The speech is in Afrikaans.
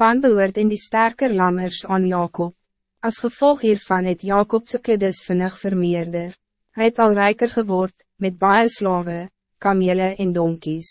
Pan behoort in die sterker lammers aan Jacob. Als gevolg hiervan het Jacob sy kuddes vinnig vermeerder. Hij het al rijker geword, met baie slawe, kamele en donkies.